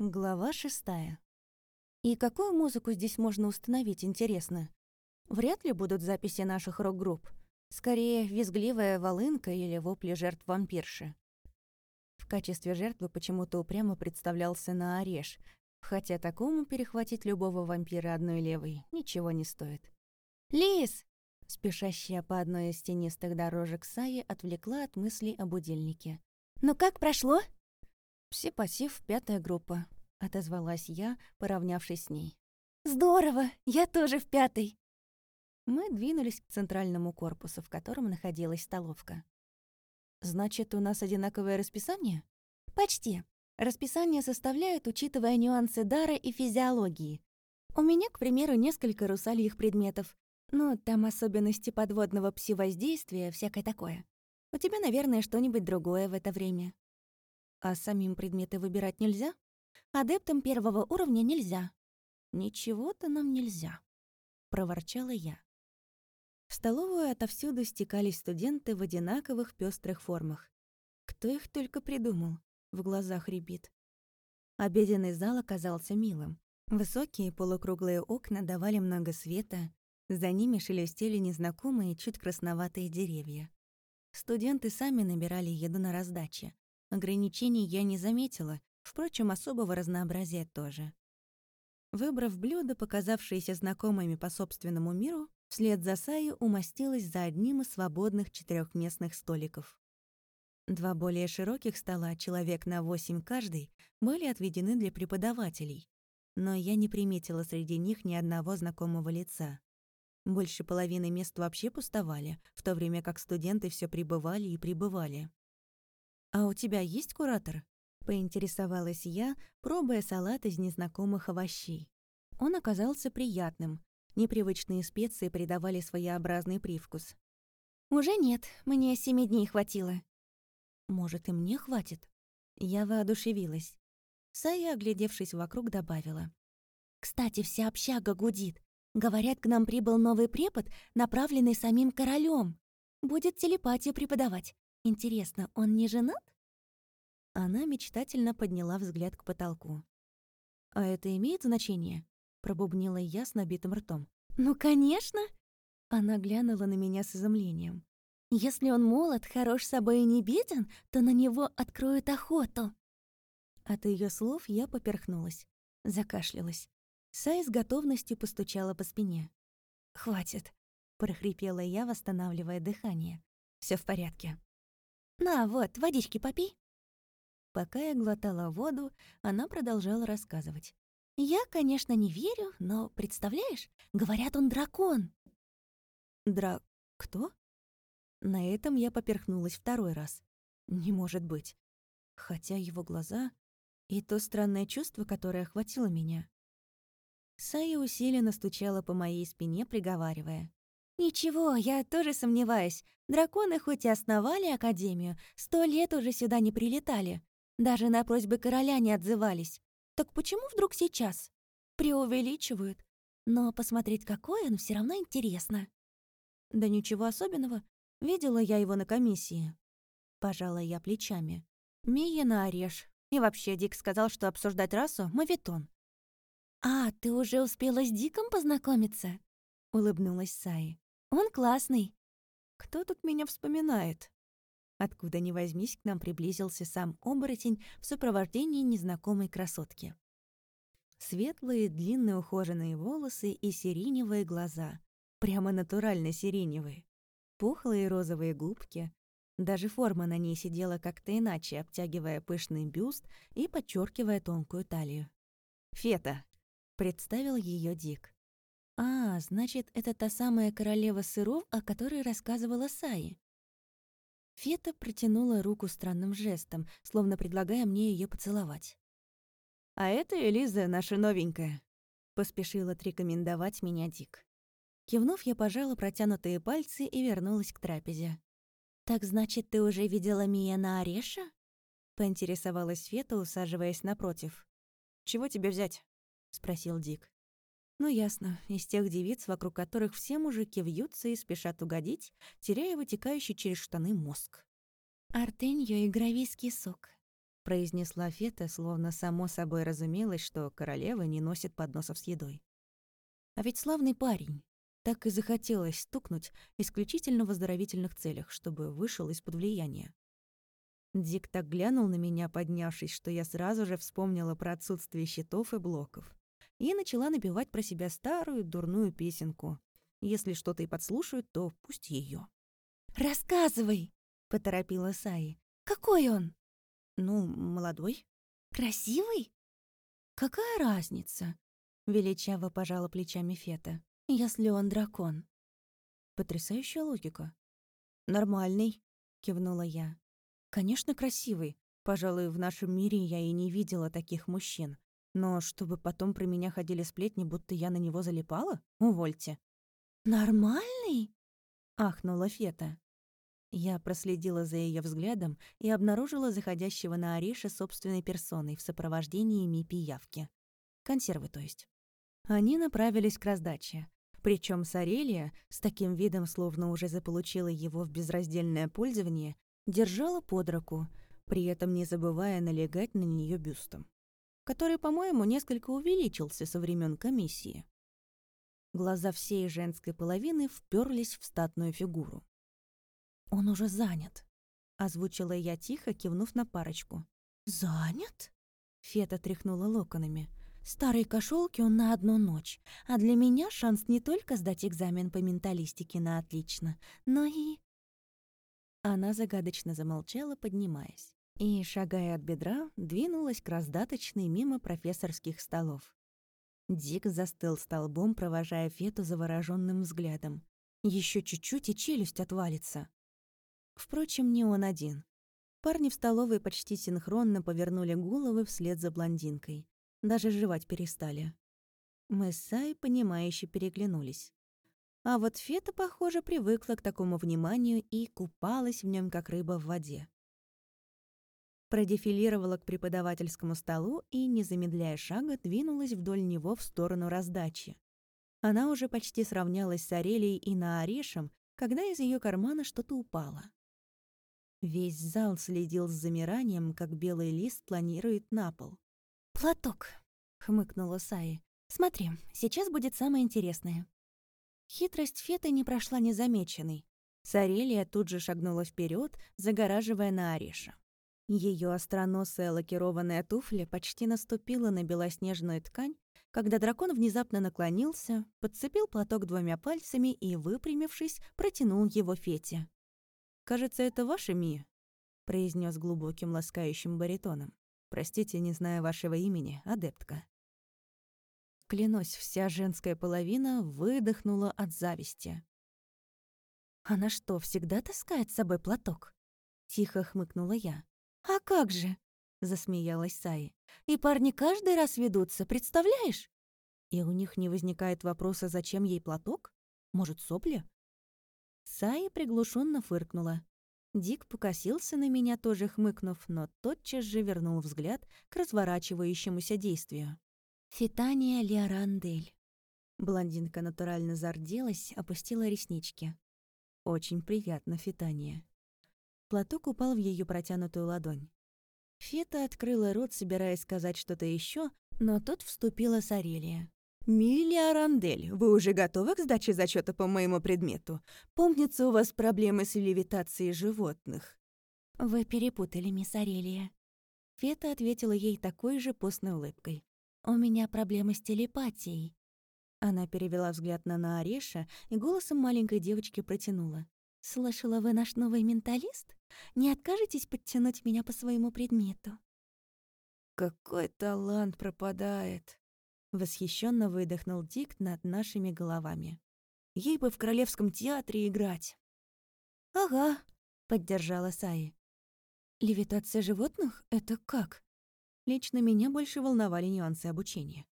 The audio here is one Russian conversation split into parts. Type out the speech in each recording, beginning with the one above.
Глава шестая. И какую музыку здесь можно установить, интересно? Вряд ли будут записи наших рок-групп. Скорее, визгливая волынка или вопли жертв вампирши. В качестве жертвы почему-то упрямо представлялся на ореш, хотя такому перехватить любого вампира одной левой ничего не стоит. «Лис!» Спешащая по одной из тенистых дорожек Саи отвлекла от мыслей о будильнике. «Ну как прошло?» «Пси-пассив, пятая группа», — отозвалась я, поравнявшись с ней. «Здорово! Я тоже в пятой!» Мы двинулись к центральному корпусу, в котором находилась столовка. «Значит, у нас одинаковое расписание?» «Почти. Расписание составляют, учитывая нюансы дара и физиологии. У меня, к примеру, несколько русальих предметов, но там особенности подводного пси-воздействия, всякое такое. У тебя, наверное, что-нибудь другое в это время. А самим предметы выбирать нельзя? Адептам первого уровня нельзя. Ничего-то нам нельзя, проворчала я. В столовую отовсюду стекались студенты в одинаковых пестрых формах. Кто их только придумал? В глазах рябит. Обеденный зал оказался милым. Высокие полукруглые окна давали много света, за ними шелестели незнакомые, чуть красноватые деревья. Студенты сами набирали еду на раздаче. Ограничений я не заметила, впрочем, особого разнообразия тоже. Выбрав блюда, показавшиеся знакомыми по собственному миру, вслед за Саей умостилась за одним из свободных четырехместных столиков. Два более широких стола, человек на восемь каждый, были отведены для преподавателей, но я не приметила среди них ни одного знакомого лица. Больше половины мест вообще пустовали, в то время как студенты все прибывали и прибывали. «А у тебя есть куратор?» — поинтересовалась я, пробуя салат из незнакомых овощей. Он оказался приятным. Непривычные специи придавали своеобразный привкус. «Уже нет, мне семи дней хватило». «Может, и мне хватит?» Я воодушевилась. Сая, оглядевшись вокруг, добавила. «Кстати, вся общага гудит. Говорят, к нам прибыл новый препод, направленный самим королем. Будет телепатию преподавать. Интересно, он не женат? Она мечтательно подняла взгляд к потолку. «А это имеет значение?» — пробубнила я с набитым ртом. «Ну, конечно!» Она глянула на меня с изумлением. «Если он молод, хорош собой и не беден, то на него откроют охоту». От ее слов я поперхнулась, закашлялась. Сай с готовностью постучала по спине. «Хватит», — прохрипела я, восстанавливая дыхание. Все в порядке». «На, вот, водички попей». Пока я глотала воду, она продолжала рассказывать. «Я, конечно, не верю, но, представляешь, говорят, он дракон». «Дра... кто?» На этом я поперхнулась второй раз. Не может быть. Хотя его глаза... И то странное чувство, которое охватило меня. Сая усиленно стучала по моей спине, приговаривая. «Ничего, я тоже сомневаюсь. Драконы хоть и основали Академию, сто лет уже сюда не прилетали. Даже на просьбы короля не отзывались. Так почему вдруг сейчас? Преувеличивают. Но посмотреть, какой он, все равно интересно». «Да ничего особенного. Видела я его на комиссии». Пожала я плечами. «Мия на ореш. И вообще, Дик сказал, что обсуждать расу — мавитон. «А, ты уже успела с Диком познакомиться?» — улыбнулась Саи. Он классный». «Кто тут меня вспоминает?» Откуда ни возьмись, к нам приблизился сам оборотень в сопровождении незнакомой красотки. Светлые, длинные ухоженные волосы и сиреневые глаза. Прямо натурально сиреневые. Пухлые розовые губки. Даже форма на ней сидела как-то иначе, обтягивая пышный бюст и подчеркивая тонкую талию. «Фета», — представил ее Дик. А, значит, это та самая королева сыров, о которой рассказывала Саи. Фета протянула руку странным жестом, словно предлагая мне ее поцеловать. «А это Элиза, наша новенькая», — поспешила отрекомендовать меня Дик. Кивнув, я пожала протянутые пальцы и вернулась к трапезе. «Так значит, ты уже видела Мия на Ореша?» — поинтересовалась Фета, усаживаясь напротив. «Чего тебе взять?» — спросил Дик. Ну, ясно, из тех девиц, вокруг которых все мужики вьются и спешат угодить, теряя вытекающий через штаны мозг. «Артеньо и гравийский сок», произнесла Фета, словно само собой разумелось, что королева не носит подносов с едой. А ведь славный парень. Так и захотелось стукнуть исключительно в оздоровительных целях, чтобы вышел из-под влияния. Дик так глянул на меня, поднявшись, что я сразу же вспомнила про отсутствие щитов и блоков. И начала напевать про себя старую дурную песенку. Если что-то и подслушают, то пусть ее. «Рассказывай!» — поторопила Саи. «Какой он?» «Ну, молодой». «Красивый?» «Какая разница?» — величаво пожала плечами Фета. «Если он дракон». Потрясающая логика. «Нормальный», — кивнула я. Конечно, красивый. Пожалуй, в нашем мире я и не видела таких мужчин. Но чтобы потом про меня ходили сплетни, будто я на него залипала? Увольте. «Нормальный?» — ахнула Фета. Я проследила за ее взглядом и обнаружила заходящего на Ориша собственной персоной в сопровождении Мипи Явки. Консервы, то есть. Они направились к раздаче. Причем Сарелия, с таким видом, словно уже заполучила его в безраздельное пользование, держала под руку, при этом не забывая налегать на нее бюстом, который, по-моему, несколько увеличился со времен комиссии. Глаза всей женской половины вперлись в статную фигуру. «Он уже занят», — озвучила я тихо, кивнув на парочку. «Занят?» — Фета тряхнула локонами. «Старой кошелки он на одну ночь, а для меня шанс не только сдать экзамен по менталистике на отлично, но и она загадочно замолчала, поднимаясь. И, шагая от бедра, двинулась к раздаточной мимо профессорских столов. Дик застыл столбом, провожая Фету завороженным взглядом. Еще чуть-чуть, и челюсть отвалится. Впрочем, не он один. Парни в столовой почти синхронно повернули головы вслед за блондинкой. Даже жевать перестали. Мы с Сай, понимающе переглянулись. А вот Фета, похоже, привыкла к такому вниманию и купалась в нем, как рыба в воде. Продефилировала к преподавательскому столу и, не замедляя шага, двинулась вдоль него в сторону раздачи. Она уже почти сравнялась с Арелией и Наарешем, когда из ее кармана что-то упало. Весь зал следил с замиранием, как белый лист планирует на пол. «Платок», — хмыкнула Саи. «Смотри, сейчас будет самое интересное. Хитрость Феты не прошла незамеченной. Сарелия тут же шагнула вперед, загораживая на Ариша. Ее остроносая лакированная туфля почти наступила на белоснежную ткань, когда дракон внезапно наклонился, подцепил платок двумя пальцами и, выпрямившись, протянул его Фете. «Кажется, это ваше, Ми», — произнес глубоким ласкающим баритоном. «Простите, не знаю вашего имени, адептка». Клянусь, вся женская половина выдохнула от зависти. «Она что, всегда таскает с собой платок?» — тихо хмыкнула я. «А как же?» — засмеялась Саи. «И парни каждый раз ведутся, представляешь?» «И у них не возникает вопроса, зачем ей платок? Может, сопли?» Саи приглушенно фыркнула. Дик покосился на меня, тоже хмыкнув, но тотчас же вернул взгляд к разворачивающемуся действию. Фитания Леорандель. Блондинка натурально зарделась, опустила реснички. Очень приятно, Фитания. Платок упал в ее протянутую ладонь. Фета открыла рот, собираясь сказать что-то еще, но тут вступила Сарелия. «Милия Арандель, вы уже готовы к сдаче зачета по моему предмету? Помнится, у вас проблемы с левитацией животных». «Вы перепутали, мисс Арелия». Фета ответила ей такой же постной улыбкой. «У меня проблемы с телепатией». Она перевела взгляд на Наареша и голосом маленькой девочки протянула. «Слышала, вы наш новый менталист? Не откажетесь подтянуть меня по своему предмету?» «Какой талант пропадает!» Восхищенно выдохнул Дик над нашими головами. «Ей бы в Королевском театре играть!» «Ага», — поддержала Саи. «Левитация животных — это как?» Лично меня больше волновали нюансы обучения.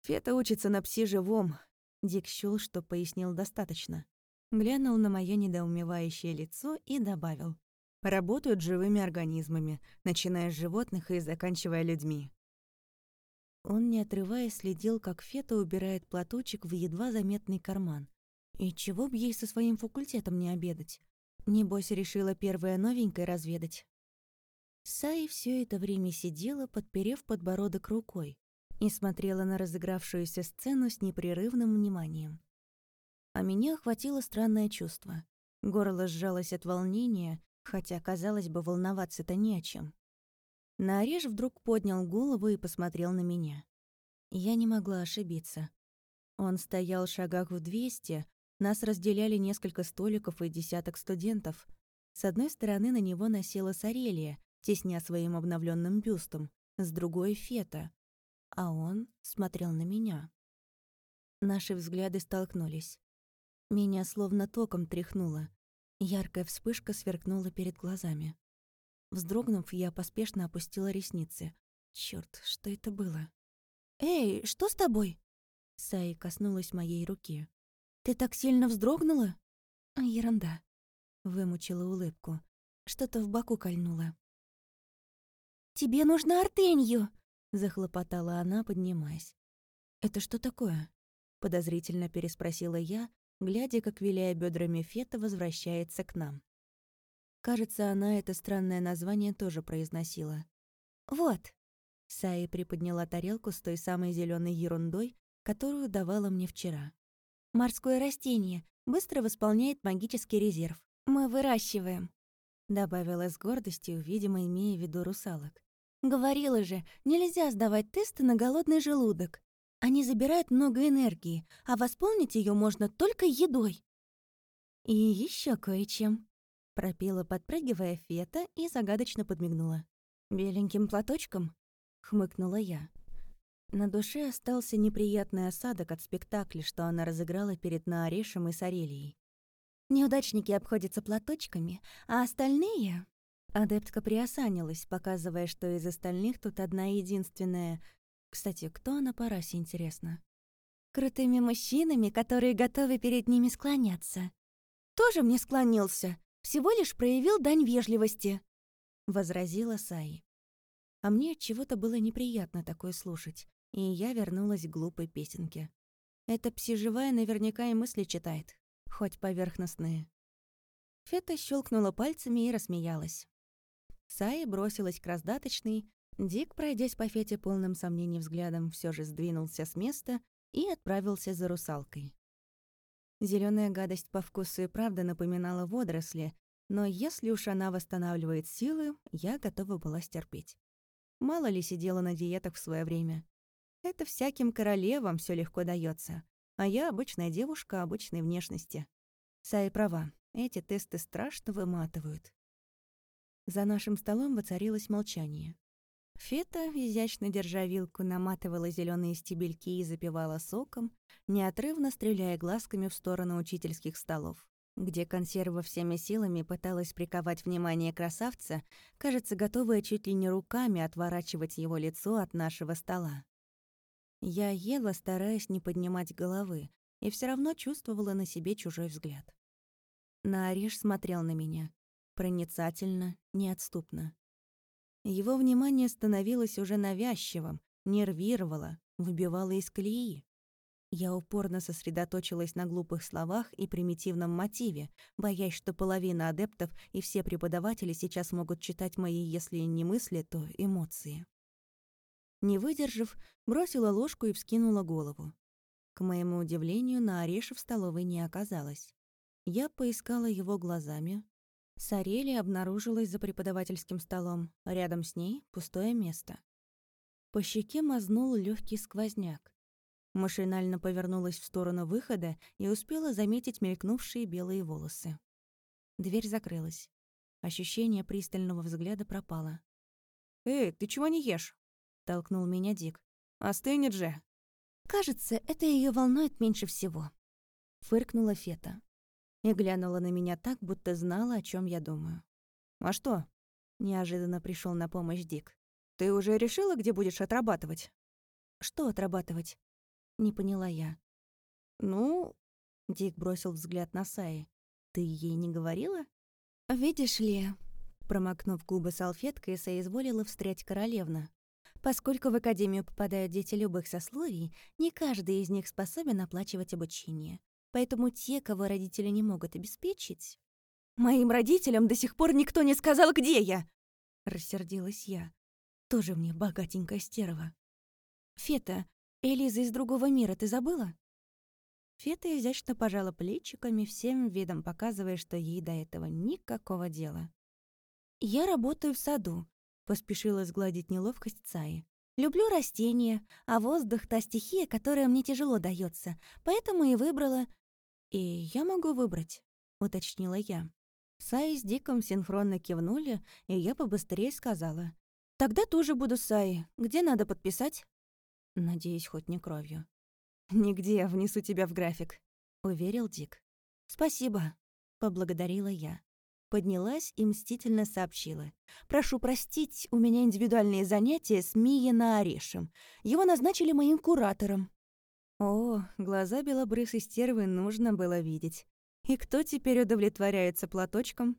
Фета учится на пси-живом. Дик счёл, что пояснил достаточно. Глянул на моё недоумевающее лицо и добавил. Работают живыми организмами, начиная с животных и заканчивая людьми. Он, не отрываясь, следил, как Фета убирает платочек в едва заметный карман. И чего б ей со своим факультетом не обедать? Небось, решила первая новенькая разведать. Саи все это время сидела, подперев подбородок рукой, и смотрела на разыгравшуюся сцену с непрерывным вниманием. А меня охватило странное чувство. Горло сжалось от волнения, хотя, казалось бы, волноваться-то не о чем. Наореш вдруг поднял голову и посмотрел на меня. Я не могла ошибиться. Он стоял в шагах в двести, нас разделяли несколько столиков и десяток студентов. С одной стороны на него насела Сарелия, тесня своим обновленным бюстом, с другой — Фета. А он смотрел на меня. Наши взгляды столкнулись. Меня словно током тряхнуло. Яркая вспышка сверкнула перед глазами. Вздрогнув, я поспешно опустила ресницы. Чёрт, что это было? «Эй, что с тобой?» Саи коснулась моей руки. «Ты так сильно вздрогнула?» а, «Ерунда», — вымучила улыбку. Что-то в боку кольнуло. «Тебе нужно артенью!» — захлопотала она, поднимаясь. «Это что такое?» — подозрительно переспросила я, глядя, как, виляя бедрами Фета, возвращается к нам. Кажется, она это странное название тоже произносила. «Вот!» Саи приподняла тарелку с той самой зеленой ерундой, которую давала мне вчера. «Морское растение быстро восполняет магический резерв. Мы выращиваем», — добавила с гордостью, видимо, имея в виду русалок. «Говорила же, нельзя сдавать тесты на голодный желудок. Они забирают много энергии, а восполнить ее можно только едой». «И еще кое-чем», — пропела, подпрыгивая Фета и загадочно подмигнула. «Беленьким платочком?» — хмыкнула я. На душе остался неприятный осадок от спектакля, что она разыграла перед Наарешем и Сарелией. Неудачники обходятся платочками, а остальные... Адептка приосанилась, показывая, что из остальных тут одна единственная... Кстати, кто она по расе, интересно? Крутыми мужчинами, которые готовы перед ними склоняться. «Тоже мне склонился. Всего лишь проявил дань вежливости», — возразила Саи. А мне от чего-то было неприятно такое слушать и я вернулась к глупой песенке. Эта псиживая наверняка и мысли читает, хоть поверхностные. Фета щелкнула пальцами и рассмеялась. Саи бросилась к раздаточной, Дик, пройдясь по Фете полным сомнений взглядом, все же сдвинулся с места и отправился за русалкой. Зеленая гадость по вкусу и правда напоминала водоросли, но если уж она восстанавливает силы, я готова была стерпеть. Мало ли сидела на диетах в свое время. Это всяким королевам все легко дается, а я обычная девушка обычной внешности. Сай права, эти тесты страшно выматывают. За нашим столом воцарилось молчание. Фета, изящно держа вилку, наматывала зеленые стебельки и запивала соком, неотрывно стреляя глазками в сторону учительских столов, где консерва всеми силами пыталась приковать внимание красавца, кажется, готовая чуть ли не руками отворачивать его лицо от нашего стола. Я ела, стараясь не поднимать головы, и все равно чувствовала на себе чужой взгляд. Наореш смотрел на меня. Проницательно, неотступно. Его внимание становилось уже навязчивым, нервировало, выбивало из колеи. Я упорно сосредоточилась на глупых словах и примитивном мотиве, боясь, что половина адептов и все преподаватели сейчас могут читать мои, если не мысли, то эмоции. Не выдержав, бросила ложку и вскинула голову. К моему удивлению, на Ореше в столовой не оказалось. Я поискала его глазами. Сарели обнаружилась за преподавательским столом, рядом с ней пустое место. По щеке мазнул легкий сквозняк. Машинально повернулась в сторону выхода и успела заметить мелькнувшие белые волосы. Дверь закрылась. Ощущение пристального взгляда пропало. «Эй, ты чего не ешь?» — толкнул меня Дик. «Остынет же!» «Кажется, это ее волнует меньше всего», — фыркнула Фета. И глянула на меня так, будто знала, о чем я думаю. «А что?» — неожиданно пришел на помощь Дик. «Ты уже решила, где будешь отрабатывать?» «Что отрабатывать?» — не поняла я. «Ну...» — Дик бросил взгляд на Саи. «Ты ей не говорила?» «Видишь ли...» Промокнув губы салфеткой, соизволила встрять королевна. Поскольку в академию попадают дети любых сословий, не каждый из них способен оплачивать обучение. Поэтому те, кого родители не могут обеспечить... «Моим родителям до сих пор никто не сказал, где я!» — рассердилась я. «Тоже мне богатенькая стерва». «Фета, Элиза из другого мира ты забыла?» Фета изящно пожала плечиками, всем видом показывая, что ей до этого никакого дела. «Я работаю в саду», — поспешила сгладить неловкость Цаи. «Люблю растения, а воздух — та стихия, которая мне тяжело дается, поэтому и выбрала...» «И я могу выбрать», — уточнила я. Саи с Диком синхронно кивнули, и я побыстрее сказала. «Тогда тоже буду Саи. Где надо подписать?» Надеюсь, хоть не кровью. «Нигде, внесу тебя в график», — уверил Дик. «Спасибо», — поблагодарила я. Поднялась и мстительно сообщила. «Прошу простить, у меня индивидуальные занятия с Мией Орешем. Его назначили моим куратором». О, глаза белобрысой стервы нужно было видеть. И кто теперь удовлетворяется платочком?